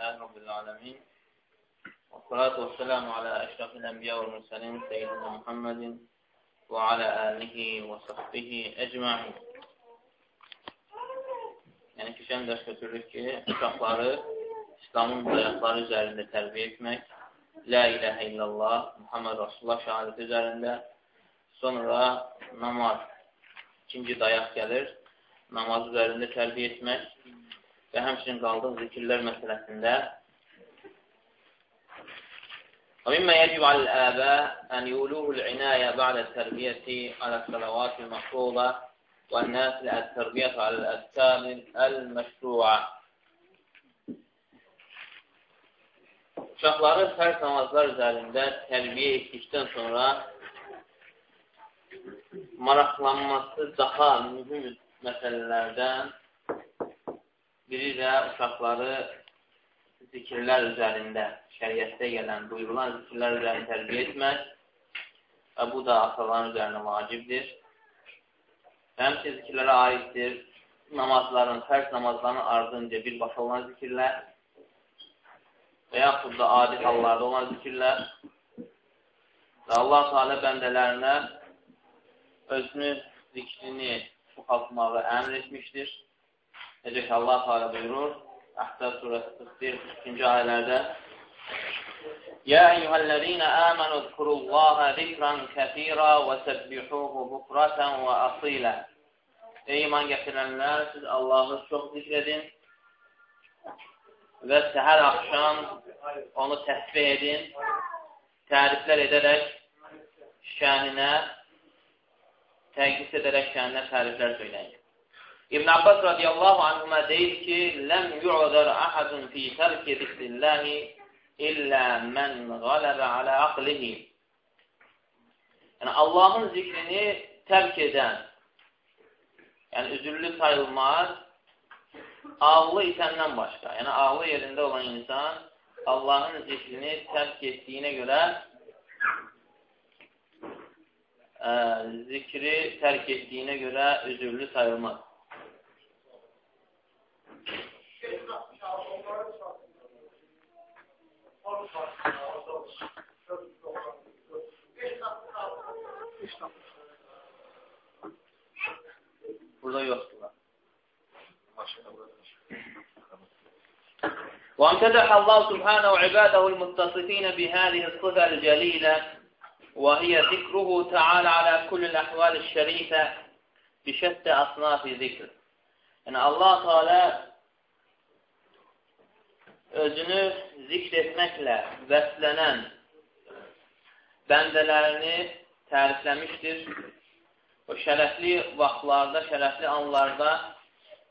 لله رب العالمين والصلاة والسلام على أشرف الأنبياء والمرسلين سيدنا محمد وعلى آله وصحبه أجمعين Yəni keçən dərs götürürük ki, uşaqları İslamın bayaqları üzərində tərbiyə etmək, La iləhə illallah, Muhammed Rasulullah şəhadəti üzərində, sonra namaz, ikinci dayaq gəlir, namaz üzərində tərbiyə etmək və həmçinin qaldıq zikirlər məsələsində ومما يجب على الآباء أن يولوه العناية بعد التربية على الصلوات المفروضة والناس التربية على الأذكار المشروعة Uşaqları fərz namazlar üzərində tərbiyə etdikdən sonra maraqlanması daha mühüm məsələlərdən biri də uşaqları zikirlər üzərində şəriətdə gələn, buyurulan zikirlər üzərində tərbiyə etmək və bu da ataların üzərinə vacibdir. Həmçin zikirlərə aiddir namazların, fərz namazların ardınca birbaşa olan zikirlər və yaxud da adi hallarda olan zikirlər və Allah Teala bəndələrinə özünü zikrini çoxaltmağı əmr etmişdir. Necə ki, Allah Teala buyurur, Əhzəb surəsi 42-ci ayələrdə: "Ya eyyuhellezina amanu zkurullaha zikran katira və səbbihuhu bukratan və asila." Ey iman gətirənlər, siz Allahı çox zikr edin və səhər axşam onu təsbih edin, təriflər edərək şəninə, təqdis edərək şəninə təriflər söyləyin. İbn Abbas radiyallahu anhuma deyir ki, ləm yu'zər ahadun fi tərki zikrillahi illə mən qaləbə alə aqlihi. Yəni, Allahın zikrini tərk edən, yəni üzürlü sayılmaz, ağlı itəndən başqa. Yəni, ağlı yerində olan insan Allahın zikrini tərk etdiyinə görə ə, zikri tərk etdiyinə görə üzürlü sayılmaz. وامتدح الله سبحانه عباده المتصفين بهذه الصفة الجليلة وهي ذكره تعالى على كل الأحوال الشريفة بشتى أصناف ذكر. يعني الله تعالى özünü zikr etməklə vəslənən bəndələrini tərifləmişdir. O şərəfli vaxtlarda, şərəfli anlarda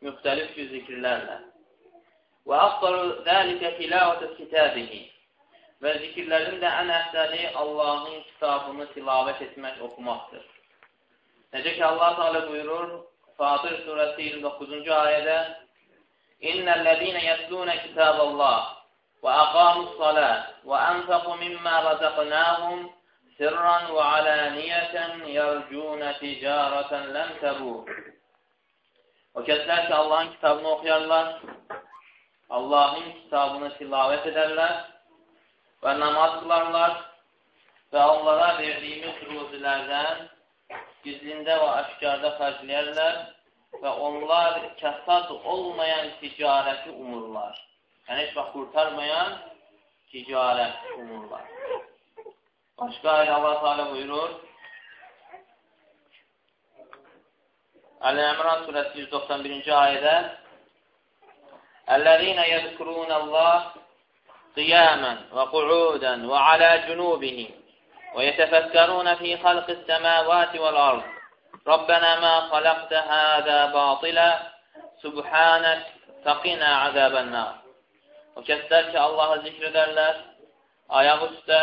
müxtəlif cür zikirlərlə. Və afdalu zəlikə tilavətə kitabihi və zikirlərin də ən əfsəli Allahın kitabını tilavət etmək, oxumaqdır. Necə ki, Allah Teala buyurur Fatir surəsi 29-cu ayədə إن الذين يتلون كتاب الله وأقاموا الصلاة وأنفقوا مما رزقناهم سرا وعلانية يرجون ticareten lem tebur. O kəslər ki, Allahın kitabını oxuyarlar, Allahın kitabını tilavət edərlər və namaz qılarlar və onlara verdiyimiz ruzilərdən gizlində və aşkarda xərcləyərlər və onlar kəsad olmayan ticarəti umurlar. Yəni, heç vaxt qurtarmayan ticarət umurlar. Başqa ayda Allah Teala buyurur, Əl-Əmran surəsi 191-ci ayədə Əl-ləzinə yədkurunəllah qiyamən və qu'udən və alə cunubihim və yetəfəkkərunə fi vəl-ard Rabbənə mə xaləqtə hədə batılə Subhanək fəqinə əzəbənnər O kəslər ki, Allahı zikr edərlər, ayaq üstə,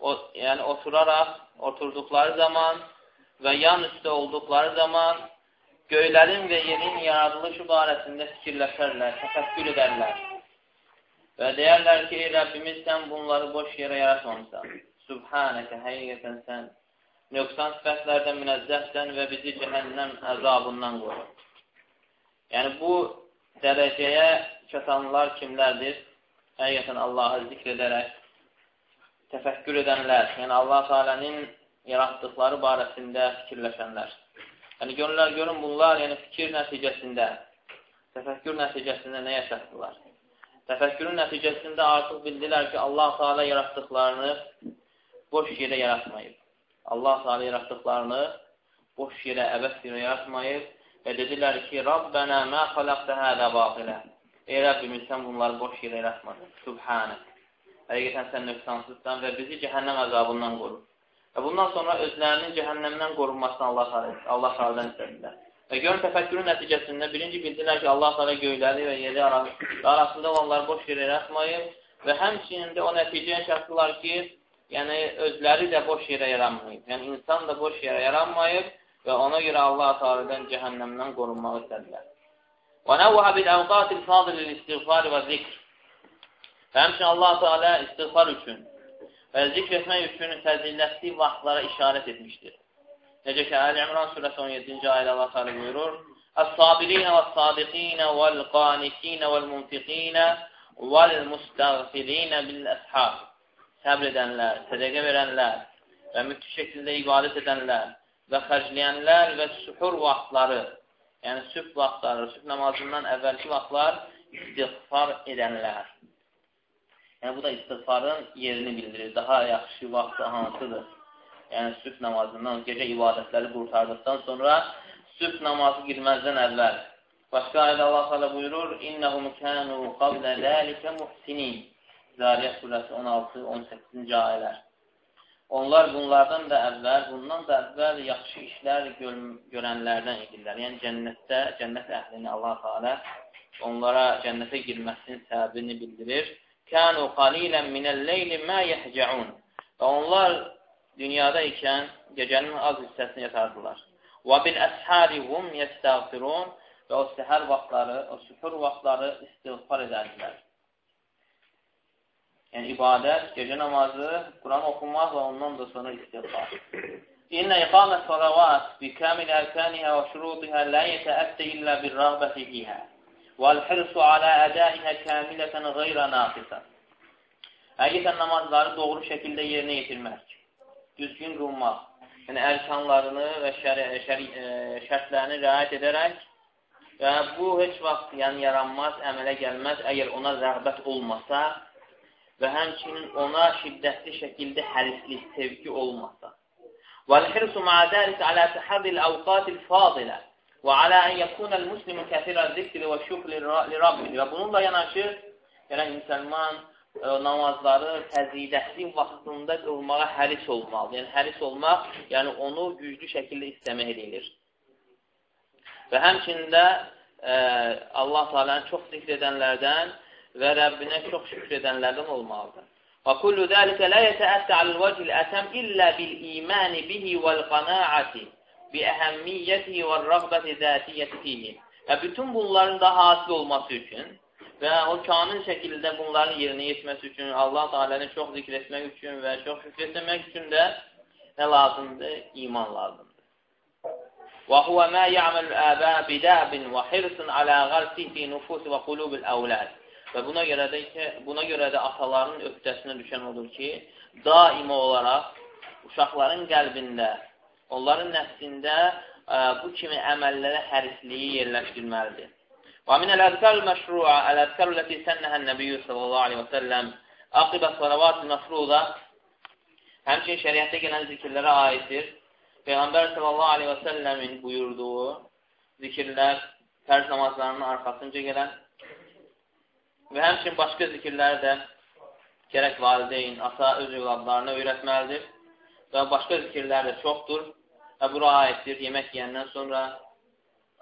o, yəni oturaraq, oturduqları zaman və yan üstə olduqları zaman göylərin və yerin yaradılışı barəsində fikirləşərlər, təfəkkür edərlər. Və deyərlər ki, ey Rəbbimiz, sən bunları boş yerə yaratmamısan. Subhanəkə, həqiqətən sən nöqsan sifətlərdən münəzzəhsən və bizi cəhənnəm əzabından qoru. Yəni, bu dərəcəyə çatanlar kimlərdir? Həqiqətən Allahı zikr edərək təfəkkür edənlər, yəni Allah Teala'nın yaratdıqları barəsində fikirləşənlər. Yəni görürlər, görün bunlar, yəni fikir nəticəsində, təfəkkür nəticəsində nə yaşatdılar? Təfəkkürün nəticəsində artıq bildilər ki, Allah Teala yaratdıqlarını boş yerə yaratmayıb. Allah Teala yaratdıqlarını boş yerə, əbəs yerə yaratmayıb və dedilər ki, Rabbənə mə xaləqdə hədə baqilə. Ey Rəbbimiz, sən bunları boş yerə yaratmadın. Subhanə. Həqiqətən sən nöqsansızsan və bizi cəhənnəm əzabından qoru. Və bundan sonra özlərinin cəhənnəmdən qorunmasını Allah Allah Teala'dan istədilər. Və görün təfəkkürün nəticəsində birinci bildilər ki, Allah Teala göyləri və yeri arasında olanları boş yerə yaratmayıb və həmçinin də o nəticəyə çatdılar ki, yəni özləri də boş yerə yaranmayıb. Yəni insan da boş yerə yaranmayıb və ona görə Allah Taala'dan cəhənnəmdən qorunmağı istədilər. Və nəvəhə bil əvqatil fadil istiğfar və zikr. Və həmçinin Allah Taala istiğfar üçün və zikr etmək üçün fəzilətli vaxtlara işarət etmişdir. Necə ki, Əl-İmran surəsi 17-ci ayədə Allah Taala buyurur: "Əs-sabirin vəs-sadiqin vəl-qanitin vəl-munfiqin vəl-mustaghfirin bil-əshab." Səbr edənlər, sədaqə verənlər və müthiş şəkildə ibadət edənlər və xərcləyənlər və suhur vaxtları yəni sübh vaxtları, sübh namazından əvvəlki vaxtlar istiğfar edənlər. Yəni, bu da istiğfarın yerini bildirir. Daha yaxşı vaxtı hansıdır? Yəni, sübh namazından, gecə ibadətləri qurtardıqdan sonra sübh namazı girməzdən əvvəl. Başqa ayədə Allah s.ə. buyurur, İnnəhum kənu qablə dəlikə muhsinin. Zariyyət surəsi 16-18-ci ayələr. Onlar bunlardan da əvvəl, bundan da əvvəl yaxşı işlər gör görənlərdən edirlər. Yəni cənnətdə, cənnət əhlini Allah Teala onlara cənnətə girməsinin səbəbini bildirir. Kanu qalilan minəl-leyli ma yehcəun. Və onlar dünyada ikən gecənin az hissəsini yatardılar. Və bil əshari hum yestəğfirun və o səhər vaxtları, o süfür vaxtları istiğfar edərdilər. Yəni, ibadət, gecə namazı, Quran oxunmaq və ondan da sonra istiğfar. İnnə iqamə salavat bi kamil ərkanihə və şurudihə lə yətəəttə illə bir rəğbəti fiyhə vəl-hirsu alə ədəihə kamilətən qeyrə naqisə. Həqiqətən namazları doğru şəkildə yerinə yetirmək, düzgün qılmaq, yəni ərkanlarını və şər şər e, şərtlərini rəayət edərək və bu heç vaxt yəni, yaranmaz, əmələ gəlməz, əgər ona rəğbət olmasa, və həmçinin ona şiddətli şəkildə hərislik, sevgi olmasa. وَالْحِرْسُ مَعَ ذَلِكَ عَلَى تَحَرِّ الْأَوْقَاتِ الْفَاضِلَةِ وَعَلَى أَنْ يَكُونَ الْمُسْلِمُ كَثِيرَ الذِّكْرِ وَالشُّكْرِ لِرَبِّهِ Və bununla yanaşı, yəni müsəlman ə, e, namazları fəzilətli vaxtında qılmağa həris olmalı. Yəni həris olmaq, yəni onu güclü şəkildə istəmək edilir. Və həmçində ə, e, Allah Teala'nı çox zikr edənlərdən və Rəbbinə çox şükür edənlərdən olmalıdır. Və kullu zəlikə la yətəəttə alvəcil ətəm illə bil imani bihi vəl qanaati bi əhəmmiyyətihi və rəqbəti zətiyyətihi. Və bütün bunların da hasil olması üçün və o kamil şəkildə bunların yerinə yetməsi üçün, Allah Taala'nı çox zikr etmək üçün və çox şükür etmək üçün də nə lazımdır? İman lazımdır. Və huvə mə ya'məl əbə bidəbin və hirsin alə qərsi fi nufus və qulubil əvləd buna görə də ki, buna görə də ataların öhdəsinə düşən odur ki, daima olaraq uşaqların qəlbində, onların nəfsində ə, e, bu kimi əməllərə hərisliyi yerləşdirməlidir. Və min əl-əzkar məşru'a, əl-əzkar ləti sənnəhən nəbiyyü sallallahu aleyhi və səlləm aqibə salavat-ı məfruda həmçin şəriətdə gələn zikirlərə aiddir. Peyğəmbər sallallahu aleyhi və səlləmin buyurduğu zikirlər fərz namazlarının arxasınca gələn Və həmçin başqa zikirləri də gərək valideyn, ata öz övladlarına öyrətməlidir. Və başqa zikirlər də çoxdur. Və bura aiddir yemək yeyəndən sonra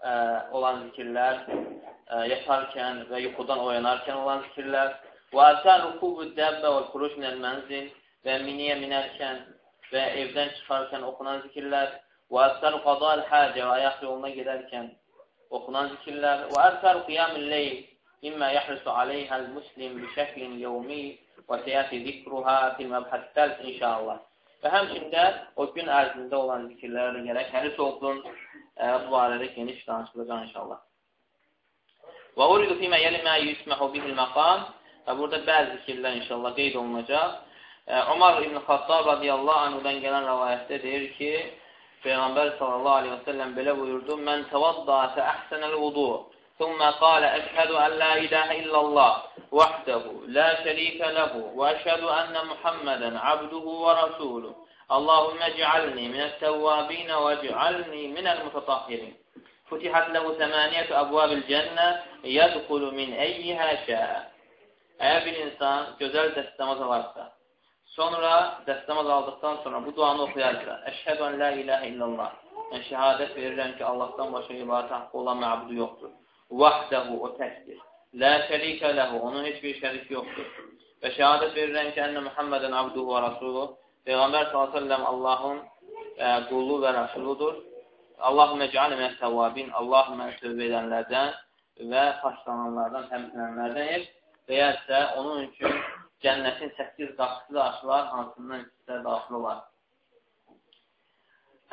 ə, olan zikirlər, ə, yatarkən və yuxudan oyanarkən olan zikirlər. Və əzkər rukubu dəbbə və xuruc minəl mənzil və miniyə minərkən və evdən çıxarkən oxunan zikirlər. Və əzkər qadal həcə və ayaq yoluna gedərkən oxunan zikirlər. Və əzkər qiyamül leyl مما يحرص عليها المسلم بشكل يومي وسيأتي ذikruha fil məbhəs dəls inşallah. Və həmçində o gün ərzində olan zikirlərə gərək həris olsun. E, bu barədə geniş danışılacaq inşallah. Və uridu fīmə yəli mə yusməhu bihil məqam və burada bəzi fikirlər inşallah qeyd olunacaq. Umar ibn Xattab radiyallahu anhudan gələn rəvayətdə deyir ki, Peyğəmbər sallallahu aleyhi və səlləm belə buyurdu, Mən təvadda fə əhsənəl vudu, thumma qalə əşhədu ən la iləhə illallah vəhdəhu, la şərikə ləhu, və əşhədu ənə Muhammədən abduhu və rasuluhu. Allahümmə cəalni minət-təvvabinə və cəalni minəl-mütətahhirin. Futihat ləhu səməniyyətü əbvabil cənnə yədxulu min əyyihə şəə. Əgər bir insan gözəl dəstəmaz alarsa, sonra dəstəmaz aldıqdan sonra bu duanı oxuyarsa, Əşhədu ən la iləhə illallah, mən şəhadət verirəm ki, Allahdan başqa ibadət haqqı olan məbudu yoxdur. Vahdəhu, o təkdir. Lə şərikə ləhu, onun heç bir şərik yoxdur. Və şəhadət verirəm ki, ənnə Muhammədən abduhu və rasuluhu, Peyğəmbər s.ə.v Allahın ə, qullu və rəsuludur. Allahümə cəalə minət təvabin, Allahümə tövbə edənlərdən və paşlananlardan, təmizlənənlərdən et və ya isə onun üçün cənnətin 8 qapısı da açılar, hansından ikisi daxil olar.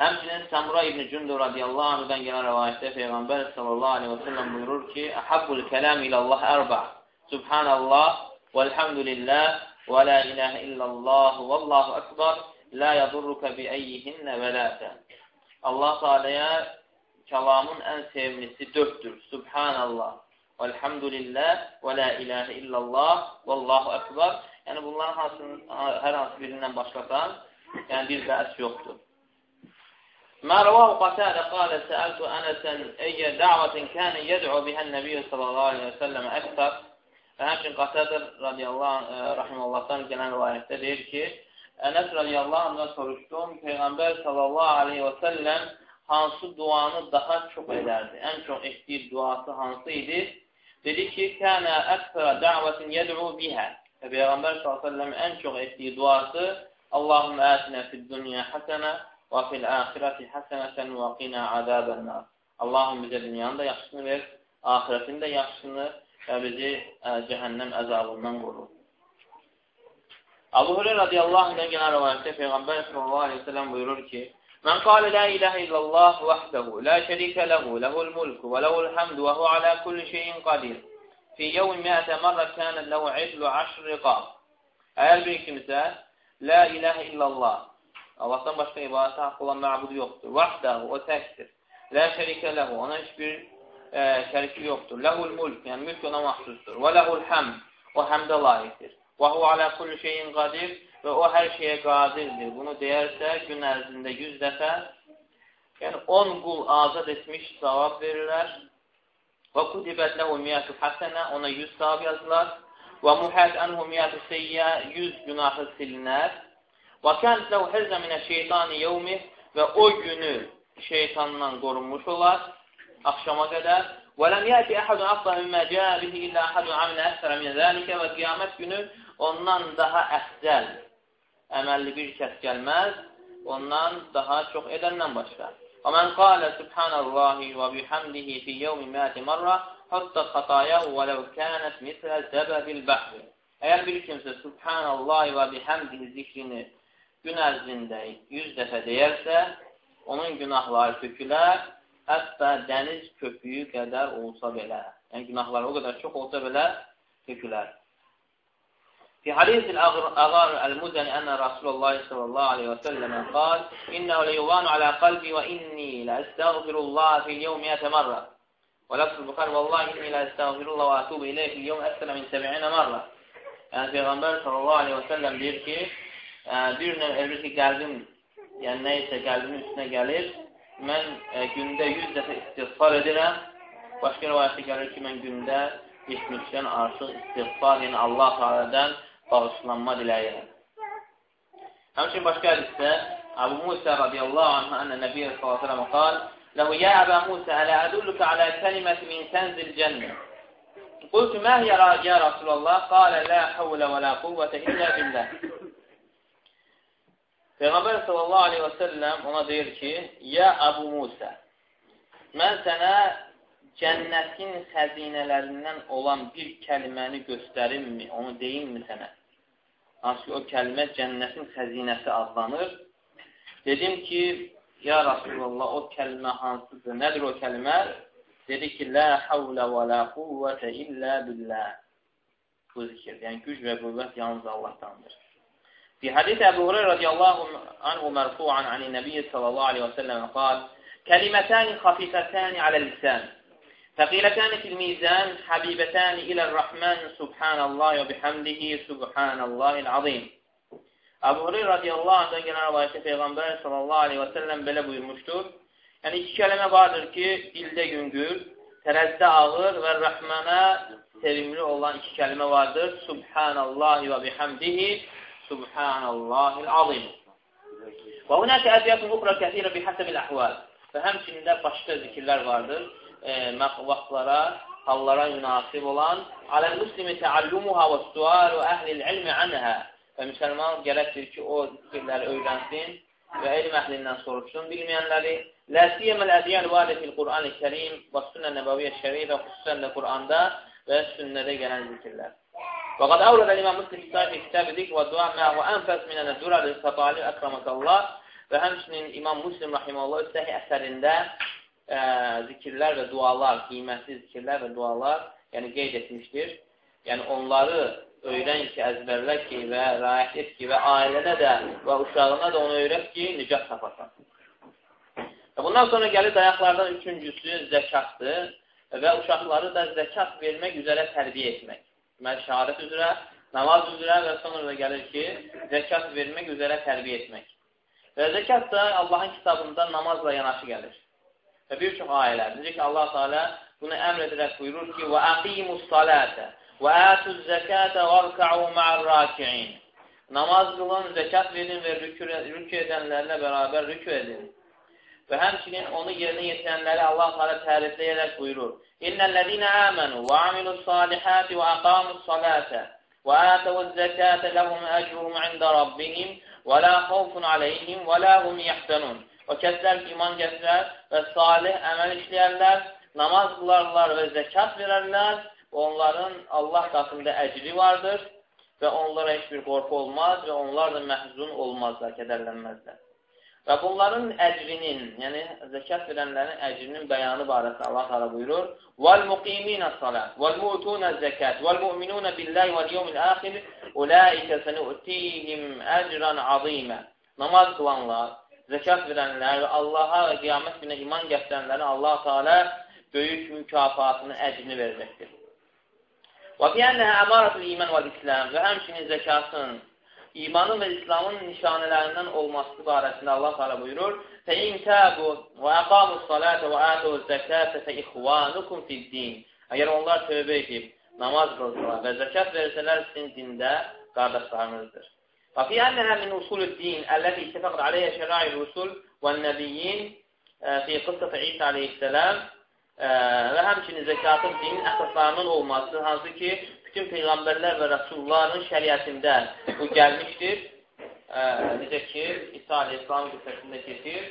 Həmçinin Səmura İbn-i Cündür radiyallahu anhudan gələn rəvayətdə Peyğəmbər sallallahu aleyhi və səlləm buyurur ki, Əhabbul kələm ilallah ərba, Subhanallah, vəlhamdülillah, və la iləhə illallah, və allahu əkbar, la yadurruka bi əyyihinnə və lətən. Allah Teala'ya kəlamın ən sevimlisi dörddür. Subhanallah, velhamdülillah, və la ilahe illallah, vallahu ekber. Yəni, bunların hansının, hər hansı birindən başlasan, yəni bir bəs yoxdur. ما رواه قتادة قال سألت أنسا أي دعوة كان يدعو بها النبي صلى الله عليه وسلم أكثر Və həmçin Qatədir radiyallahu e, rahiməllahdan gələn rivayətdə deyir ki, Ənəs radiyallahu anhdan soruşdum, Peyğəmbər sallallahu aleyhi və səlləm hansı duanı daha çox edərdi? Ən çox etdiyi duası hansı idi? Dedi ki, kənə əksərə dəvətin yəd'u bihə. Və Peyğəmbər s.ə.v ən çox etdiyi duası Allahümə ətinə fid dünya həsənə və fil əxirəti həsənəsən və qinə azəbənlər. Allahım bizə dünyanın da yaxşısını ver, ahirətin də yaxşısını və bizi ə, cəhənnəm əzabından qorur. Abu Hureyre radiyallahu anh'dan gelen rivayette Peygamber sallallahu aleyhi ve sellem buyurur ki Men kâle la ilahe illallah vahdehu la şerike lehu lehul mulku ve lehul hamdu ve hu ala kulli şeyin kadir fi yevmi mi'ate marra kânet lehu idlu aşr riqab Eğer bir kimse la ilahe illallah Allah'tan başka ibadete hakkı olan ma'budu yoktur. Vahdehu o tektir. La şerike lehu ona hiçbir e, şeriki yoktur. Lehul mulk yani mülk ona mahsustur. Ve lehul hamd o hamde layıktır. Və hu alə kulli şeyin qadir və o hər şeyə qadirdir. Bunu deyərsə, gün ərzində 100 dəfə, yəni 10 qul azad etmiş savab verirlər. Və kudibət ləhu miyyətü həsənə, ona 100 savab yazılar. Və muhət ənhu miyyətü seyyə, 100 günahı silinər. Və kənz ləhu həzzə minə şeytani yevmi və o günü şeytandan qorunmuş olar axşama qədər. Və ləm yəti əhədun əfda ümmə cəə bihi illə əhədun əminə əsrə minə dəlikə və qiyamət günü ondan daha əhzəl əməlli bir kəs gəlməz, ondan daha çox edəndən başqa. Və mən qalə subhanallahi və bihamdihi fi yevmi məti marra hatta xatayahu və ləv kənət mislə zəbəbil bəhri. Əgər bir kimsə subhanallahi və bihamdihi zikrini gün ərzində 100 dəfə deyərsə, onun günahları tökülər, hətta dəniz köpüyü qədər olsa belə. Yəni, günahlar o qədər çox olsa belə tökülər. في حديث الأغار المزني أن رسول الله صلى الله عليه وسلم قال إنه ليضان على قلبي وإني لأستغفر الله في اليوم مئة مرة ولفظ البخاري والله إني لأستغفر الله وأتوب إليه في اليوم أكثر من سبعين مرة Yəni Peyğəmbər sallallahu aleyhi və səlləm deyir ki, bir növ elə ki, qəlbim, yəni nə isə qəlbimin üstünə gəlir, mən ə, gündə 100 dəfə istiğfar edirəm. Başqa rivayətdə gəlir ki, mən gündə 70-dən artıq istiğfar, yəni Allah Teala'dan bağışlanma diləyirəm. Həmçin başqa hədisdə Əbu Musa radiyallahu anhə ənə Nəbiyyə sallallahu aleyhi və qal Ləhu yə Əbə Musa, ələ ədulluka alə kəliməti min kənzil cənnə Qultu mə hiyə ya Rasulallah qalə lə havlə və lə quvvətə illə billəh Peyğəmbər sallallahu aleyhi və səlləm ona deyir ki, Ya Əbu Musa, mən sənə cənnətin xəzinələrindən olan bir kəliməni göstərimmi, onu deyimmi sənə? Hansı ki, o kəlmə cənnətin xəzinəsi adlanır. Dedim ki, ya Rasulullah, o kəlmə hansıdır? Nədir o kəlmə? dedi ki, La havlə və la quvvətə illə billah. Bu zikir. Yəni, güc və qüvvət yalnız Allahdandır. في حديث أبي هريرة رضي الله عنه مرفوعا عن النبي صلى الله عليه وسلم قال كلمتان خفيفتان على اللسان ثقيلتان في الميزان حبيبتان إلى الرحمن سبحان الله وبحمده سبحان الله العظيم Əbu Hureyr radiyallahu anhdan gələn rəvayətdə Peyğəmbər sallallahu aleyhi və səlləm belə buyurmuşdur. Yəni, iki kələmə vardır ki, dildə yüngül, tərəzdə ağır və rəhmənə sevimli olan iki kəlmə vardır. Subhanallahi və bihamdihi, Subhanallahil azim. Və hunəkə əziyyətun uxra kəsirə bihəsəbil əhval. Və həmçində başqa zikirlər vardır. E, vaxtlara, hallara münasib olan. Aləl-muslimi təallumuha və sualu əhlil ilmi anhə Və müsəlman gərəkdir ki, o zikirləri öyrənsin və elm əhlindən soruşsun bilməyənləri. Lə siyəməl ədiyəl vadə fil Qur'an-ı Kərim və sünnə nəbəviyyə şəriyyə xüsusən də Qur'anda və sünnədə gələn zikirlər. Qad əvrədə İmam Müslim kitabı kitabı zik və dua məhu ənfəs minənə dura l-sətali əkraməkallah və həmçinin İmam Müslim rahiməllah səhih əsərində ə, zikirlər və dualar, qiymətli zikirlər və dualar yəni qeyd etmişdir. Yəni onları öyrən ki, əzbərlə ki və rayət et ki və ailənə də və uşağına da onu öyrət ki, nicat tapasan. Bundan sonra gəlir dayaqlardan üçüncüsü zəkatdır və uşaqları da zəkat vermək üzrə tərbiyə etmək. Deməli, şəhadət üzrə, namaz üzrə və sonra da gəlir ki, zəkat vermək üzrə tərbiyə etmək. Və zəkat da Allahın kitabında namazla yanaşı gəlir. Və bir çox ayələr. Necə ki, Allah Teala bunu əmr edərək buyurur ki, və əqimus salətə Və ətuz zəkətə vərkəu ma'ar-raki'in. Namaz qılın, zəkat verin və rükü edənlərlə bərabər rükü edin. Və həmçinin onu yerinə yetirənləri Allah Teala tərifləyərək buyurur. İnnellezine amenu və amilus salihati və aqamus salate və atavuz zəkate lehum ecruhum ində rabbihim və la xawfun aleyhim və la hum yahzanun. O kəslər iman gətirər və salih əməl işləyərlər, namaz qılarlar və zəkat verərlər onların Allah qatında əcri vardır və onlara heç bir qorxu olmaz və onlar da məhzun olmazlar, kədərlənməzlər. Və bunların əcrinin, yəni zəkat verənlərin əcrinin bəyanı barəsində Allah təala buyurur: "Vel muqiminə salat, vel mu'tunə zəkat, vel mu'minunə billahi vel yevmil axir, ulaika sanu'tihim ecran azima." Namaz qılanlar, zəkat verənlər Allaha və qiyamət gününə iman gətirənlərin Allah Teala böyük mükafatını, əcrini verəcəkdir. Və fiyənəhə əmarətul iman və İslam və həmçinin zəkatın imanın və İslamın nişanələrindən olması barəsində Allah Teala buyurur: "Fəin təbu və əqamus salata və ətuz zəkata fə ixvanukum fid-din." Əgər onlar tövbə edib namaz qılsalar və zəkat versələr sizin dində qardaşlarınızdır. Və fi ənəhə min usulud-din əlləti ittefaqat aleyhə şəra'i rusul və nəbiyyin fi qıssat İsa aleyhisselam və həmçinin zəkatın dinin əsaslarının olması, hansı ki, bütün peyğəmbərlər və rəsulların şəriətində bu gəlmişdir. Ə, necə ki, İsa aleyhissalam qüssəsində keçir,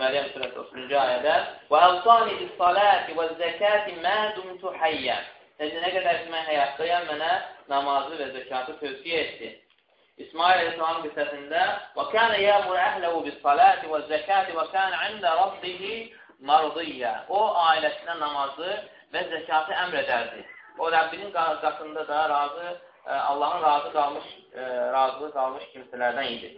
Məryəm surəsi 30-cu ayədə və əvsani bis-salati və zəkati mə dumtu hayyə. Necə nə qədər ki, mən həyatdayam, mənə namazı və zəkatı tövsiyə etdi. İsmail aleyhissalam qüssəsində və kənə yəmur əhləhu bis-salati və zəkati və kənə ində rabbihi mardiyyə. O, ailəsinə namazı və zəkatı əmr edərdi. O, Rəbbinin qatında da razı, e, Allahın razı qalmış, e, razı qalmış kimsələrdən idi.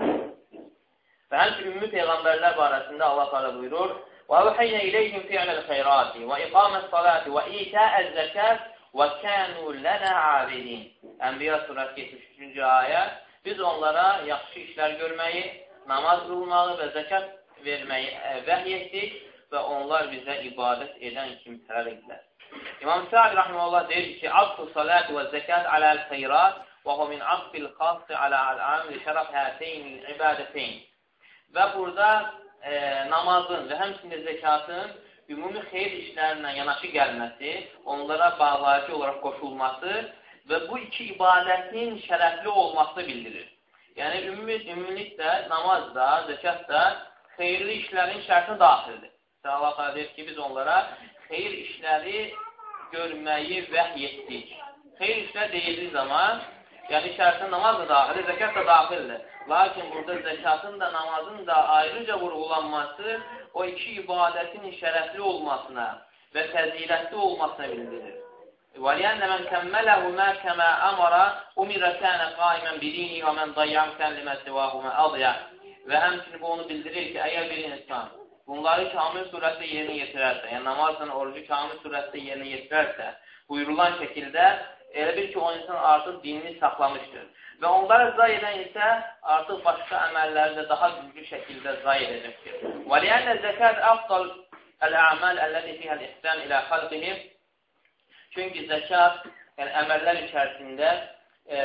Və həmçin ümumi peyğəmbərlər barəsində Allah təala buyurur: "Və vəhiyyə ileyhim fi'lel xeyrat və iqames salat və ita'ez zekat və kanu lana abidin." Ənbiya surəsi 73-cü ayə biz onlara yaxşı işlər görməyi, namaz qılmağı və zəkat verməyi e, vəhy etdik və onlar bizə ibadət edən kimsələr idilər. İmam Sa'd rahimehullah deyir ki, "Aqfu salat və zəkat aləl xeyrat və hu min aqfil xass alə al-am li şərəf hatayn ibadətayn." Və burada e, namazın və həmçinin zəkatın ümumi xeyir işlərinə yanaşı gəlməsi, onlara bağlayıcı olaraq qoşulması və bu iki ibadətin şərəfli olması bildirir. Yəni, ümumi, ümumiliklə namaz da, zəkat da xeyirli işlərin şərtinə daxildir. Allah deyir ki, biz onlara xeyir işləri görməyi vəhy etdik. Xeyir işlər deyildiyi zaman, yəni içərisində namaz da daxildir, zəkat da daxildir. Lakin burada zəkatın da, namazın da ayrıca vurğulanması o iki ibadətin şərəfli olmasına və fəzilətli olmasını bildirir. وَلِيَنَّ مَنْ كَمَّلَهُ مَا كَمَا أَمَرَ أُمِرَ كَانَ قَائِمًا بِدِينِهِ وَمَنْ ضَيَّعَ كَلِمَةَ سِوَاهُمَا أَضْيَعَ Və həmçinin bu onu bildirir ki, əgər bir insan bunları kamil surətdə yerinə yetirərsə, yəni namazla orucu kamil surətdə yerinə yetirərsə, buyurulan şəkildə elə bil ki, o insan artıq dinini saxlamışdır. Və onlara zay edən isə artıq başqa əməlləri də daha güclü şəkildə zay edəcəkdir. Və liənnə zəkət əfdal əl-əməl əlləzi fihəl ihsən ilə xalqihim Çünki zəkat yəni əməllər içərisində e,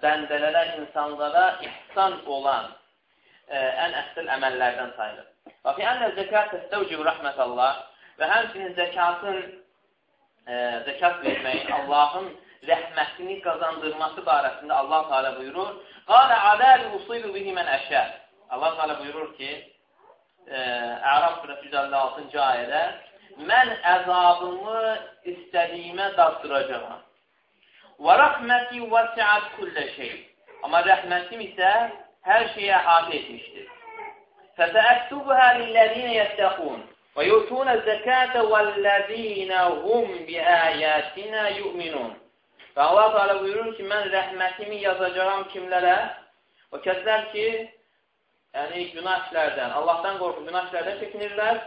bəndələrə, insanlara ihsan olan e, ən əsl əməllərdən sayılır. Və fi ənə zəkat təstəvcib rəhmətəllah və həmçinin zəkatın e, zəkat verməyin Allahın rəhmətini qazandırması barəsində Allah Teala buyurur: "Qala adal usibu bihi men əşə." Allah Teala buyurur ki, e, Ərəb surəsi 156-cı ayədə: "Mən əzabımı istədiyimə dazdıracağam." "Və rəhməti vəsi'at kulli şey." Amma rəhmətim isə hər şeyə əhatə etmişdir. فسأكتبها للذين يتقون ويؤتون الزكاة والذين هم بآياتنا yu'minun. Və Allah Teala buyurur ki, mən rəhmətimi yazacağam kimlərə? O kəslər ki, yəni günah işlərdən, Allahdan qorxu günah işlərdən çəkinirlər,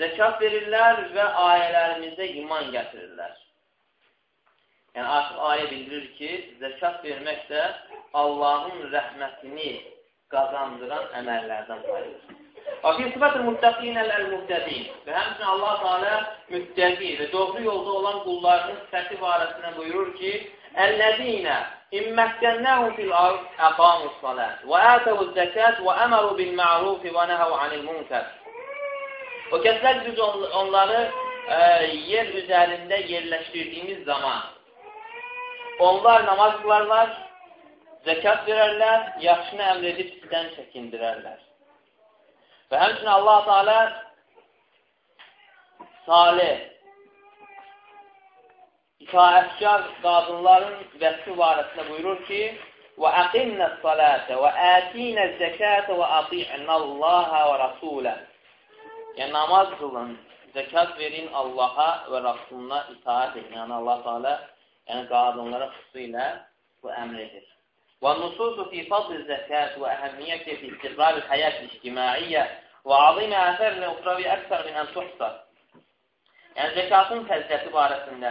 zəkat verirlər və ayələrimizdə iman gətirirlər. Yəni, artıq ayə bildirir ki, zəkat vermək də Allahın rəhmətini qazandıran əməllərdən sayılır. Və fi sifətil muttəqinə əl-muhtədin və həmçinin Allah Teala müttəqi və doğru yolda olan qullarının sifəti barəsində buyurur ki, Əl-ləzinə imməkkənnəhum fil ard əqamus salət və ətəvuz zəkət və əməru bil ma'ruf və nəhəv anil munkər. O kəslər biz onları ə, yer üzərində yerləşdirdiyimiz zaman onlar namaz qılarlar, zəkat verərlər, yaxşını əmr edib sizdən çəkindirərlər. Və həmçinin Allah Teala salih, itaətkar qadınların vəsfi barəsində buyurur ki, وَأَقِمْنَ الصَّلَاةَ وَآتِينَ الزَّكَاةَ وَأَطِعْنَ اللَّهَ وَرَسُولَهُ Yəni, namaz qılın, zəkat verin Allaha və Rasuluna itaət edin. Yəni, Allah Teala yəni, qadınlara xüsusilə bu əmr edir. والنصوص في فضل الزكاة وأهمية في استقرار الحياة الاجتماعية وعظيم آثار الأخروي أكثر من أن تحصى. Yəni, zəkatın fəziləti barəsində,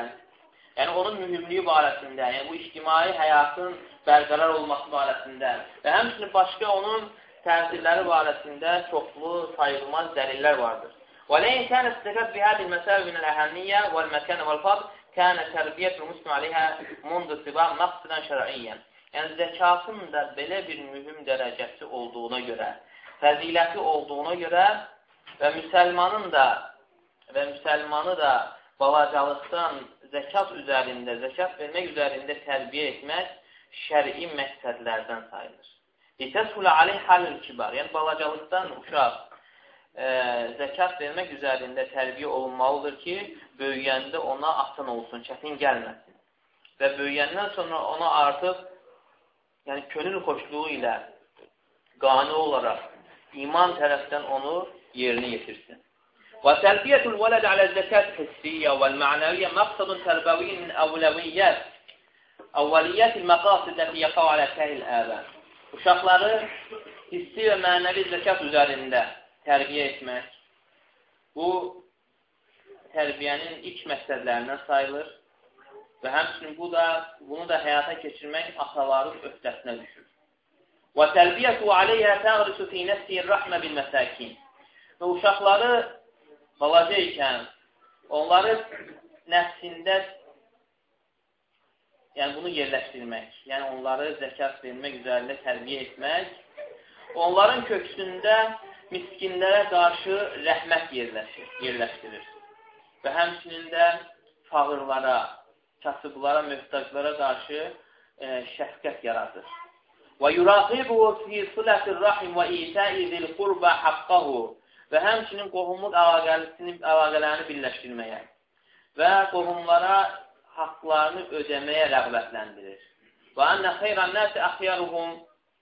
yəni onun mühümlüyü barəsində, yəni bu ictimai həyatın bərqərar olması barəsində və həmçinin başqa onun təsirləri barəsində çoxlu sayılmaz dəlillər vardır. وَلَيْنْ كَانَ الزَّكَاةُ بِهَذِهِ الْمَسَاوِ مِنَ الْأَهَمِّيَّةِ وَالْمَكَانِ وَالْفَضْلِ كَانَ تَرْبِيَةُ الْمُسْلِمِ عَلَيْهَا مُنْذُ الصِّبَا مَقْصِدًا شَرْعِيًّا Yəni, zəkatın da belə bir mühüm dərəcəsi olduğuna görə, fəziləti olduğuna görə və müsəlmanın da və müsəlmanı da balacalıqdan zəkat üzərində, zəkat vermək üzərində tərbiyə etmək şəri məqsədlərdən sayılır. Litəshulə aleyh halül kibar, yəni balacalıqdan uşaq e, zəkat vermək üzərində tərbiyə olunmalıdır ki, böyüyəndə ona asan olsun, çətin gəlməsin. Və böyüyəndən sonra ona artıq yəni könül xoşluğu ilə qani olaraq iman tərəfdən onu yerinə yetirsin. Və tərbiyyətul vələd alə zəkat hissiyyə və mənəviyyə məqsadun tərbəviyyə min əvləviyyət əvvəliyyətil məqasid ləti yəqav alə kəhil əbə. Uşaqları hissi və mənəvi zəkat üzərində tərbiyə etmək bu tərbiyənin ilk məqsədlərindən sayılır Və həmçinin bu da, bunu da həyata keçirmək ataların öhdəsinə düşür. Və təlbiyyətu aleyhə təğrisu fi nəfsi rəhmə bil məsəkin. Və uşaqları balaca ikən onları nəfsində yəni bunu yerləşdirmək, yəni onları zəkat vermək üzərində tərbiyə etmək, onların köksündə miskinlərə qarşı rəhmət yerləşir, yerləşdirir və həmçinin də fağırlara, kasıblara, möhtaclara qarşı e, şəfqət yaradır. Və yuraqibu fi silatir rahim və itəi zil qurba haqqahu və həmçinin qohumluq əlaqələrini birləşdirməyə və qohumlara haqlarını ödəməyə rəğbətləndirir. Və annə xeyran nəsi əxyaruhum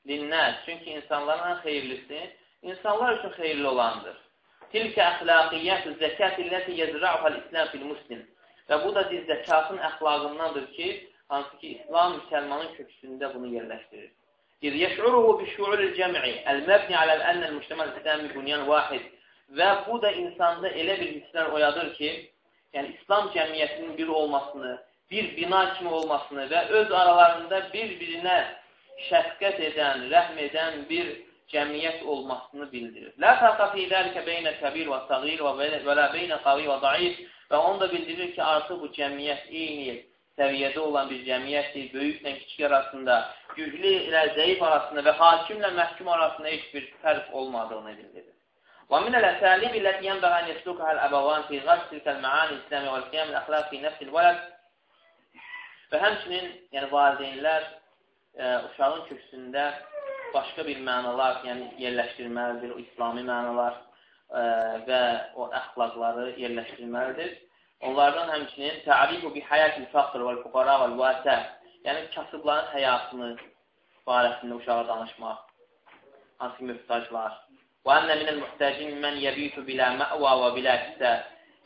linnəs. Çünki insanların ən xeyirlisi insanlar üçün xeyirli olandır. Tilkə əxlaqiyyətü zəkət illəti yezra'uhəl İslam fil muslim. Və bu da zəkatın əxlaqındandır ki, hansı ki, İslam müsəlmanın köksündə bunu yerləşdirir. İz yeş'uruhu bi şu'uril cəm'i el-məbni aləl ənəl müştəməl İslami bunyan vahid. Və bu da insanda elə bir hisslər oyadır ki, yəni İslam cəmiyyətinin bir olmasını, bir bina kimi olmasını və öz aralarında bir-birinə şəfqət edən, rəhm edən bir cəmiyyət olmasını bildirir. La fərqa fi zəlikə beynə kəbir və səğir və la beynə qavi və daif Və onu da bildirir ki, artıq bu cəmiyyət eyni səviyyədə olan bir cəmiyyətdir. Böyüklə kiçik arasında, güclü ilə zəif arasında və hakimlə məhkum arasında heç bir fərq olmadığını bildirir. Və min əl-əsəlib illəti yənbəğə nəsluqə əl-əbəvan fi qaz tilkəl məani İslami və qiyam əxlaq fi nəfsil vələd və həmçinin yəni, valideynlər ə, uşağın köksündə başqa bir mənalar yəni, yerləşdirməlidir, o İslami mənalar və o əxlaqları yerləşdirməlidir. Onlardan həmçinin tərifu bi həyətil fəqr vəl fuqara vəl vəsə, yəni kasıbların həyatını barəsində uşağa danışmaq, hansı mühtaclar. Və ənə minəl muhtəcin mən yəbitu bilə məva və bilə kisə.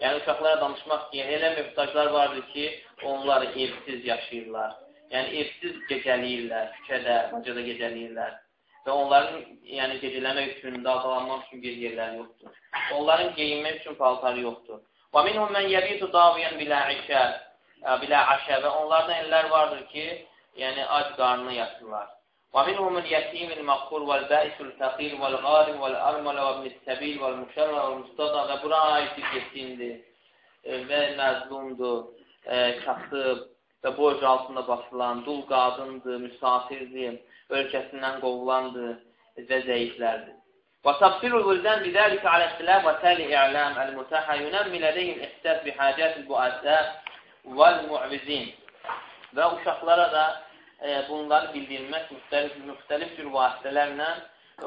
Yəni uşaqlara danışmaq ki, elə mühtaclar vardır ki, onlar evsiz yaşayırlar. Yəni evsiz gecələyirlər, küçədə, bacada gecələyirlər. Və onların yəni gecələmək üçün, dalgalanmaq üçün bir yerləri yoxdur. Onların geyinmək üçün paltarı yoxdur. Və minhum mən yebitu daviyan bilə işə, bilə aşə və onlardan ellər vardır ki, yəni ac qarnına yatırlar. Və minhum el-yetimil maqfur vəl-bəisul fəqir vəl-qarim vəl-armalə və ibn-səbil vəl-müşərrə vəl-mustada və bura aid bir yetimdir və məzlumdur, kasıb, və borc altında basılan, dul qadındır, müsafirdir, ölkəsindən qovulandır və zəiflərdir. وتبصير الولدان بذلك على اختلاف وسائل الإعلام المتاحة ينمي لديهم إحساس بحاجات البؤساء والمعvizin və uşaqlara da e, bunları bildirmək müxtəlif, müxtəlif cür vasitələrlə